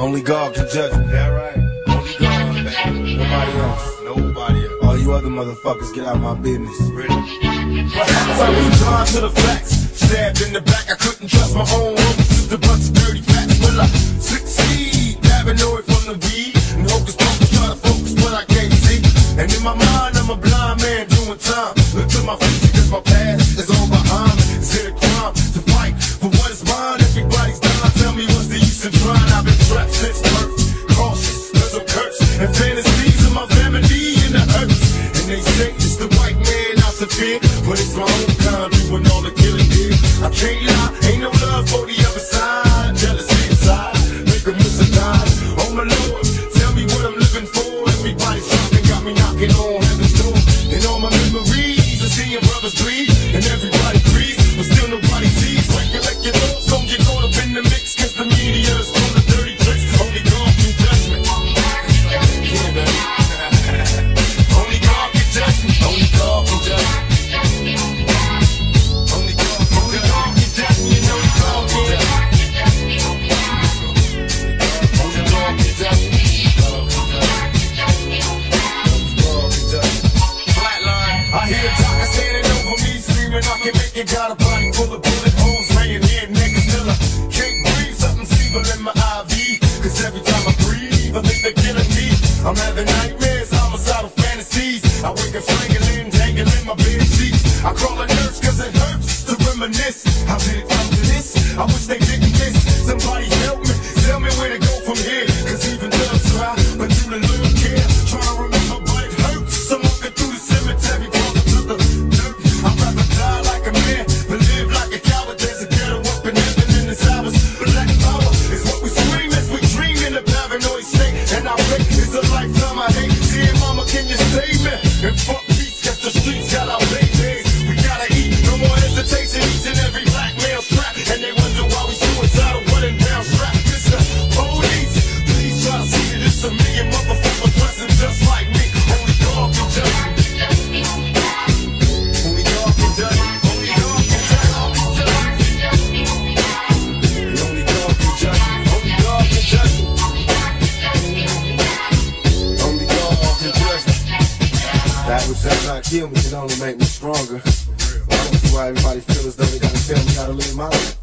Only God can judge me. That right. Only God, baby. Nobody else. Nobody else. All you other motherfuckers get out of my business. Really? I was blind to the facts. Stabbed in the back, I couldn't trust my own. Just a bunch of dirty facts. Will I succeed? Paranoid from the weed. And hocus pocus, try to focus, but I can't see. And in my mind, I'm a blind man doing time. Look to my future, cause my past make it. Got a body full of bullet holes, laying here, niggas still can't breathe. Something's evil in my IV. Cause every time I breathe, I think they're killing me. I'm having nightmares, homicidal fantasies. I wake up strangling, dangling my bed sheets. I call a nurse cause it hurts to reminisce. How did it come to this? I wish they didn't miss. Somebody help me, tell me where to go from here. Cause even thugs try, but do the little And fuck kill me can only make me stronger. I don't see why everybody feel as though they gotta tell me how to live my life.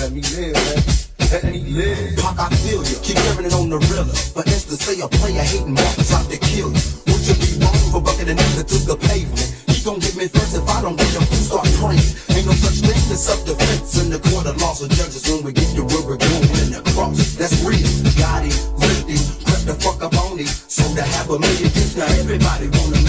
Let me live, man. Let me live. Pac, I feel you. Keep hearing it on the realer. But insta say a player hating markets out to kill you. Would you be wrong for bucking a nigga to the pavement? He gon' get me first if I don't get him. Who start praying? Ain't no such thing as self-defense in the court of laws of judges when we get to where going in the cross. That's real. Got him, lift him, crept the fuck up on him. So to have a million kids, now everybody want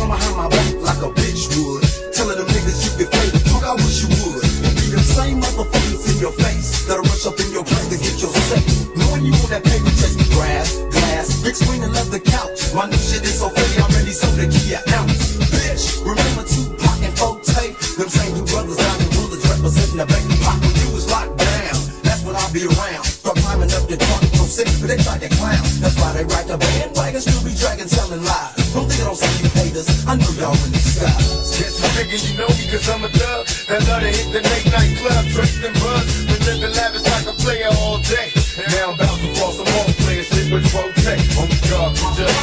talking behind my back like a bitch would. Telling them niggas you can fake. Fuck, I wish you would. Be them same motherfuckers in your face that'll rush up in your place to get your say. Knowing you on that paper chase, grass, glass, big screen and leather couch. My new shit is so pretty, I'm ready, so the key ounce. Bitch, remember Tupac and 4-Tay? Them same two brothers down in Woolers representing the back pop when you was locked down. That's when I'll be around. Start climbing up the truck, so sick, but they tried to clown. That's why they ride the bandwagon, still be dragging, telling lies. Don't think I don't see you haters, I know y'all in disguise. Guess you figure you know me cause I'm a thug. That love to hit the late night club Dressed in buzz Been living lavish like a player all day. And Now I'm about to fall some more players Shit with 4-Tay Only God can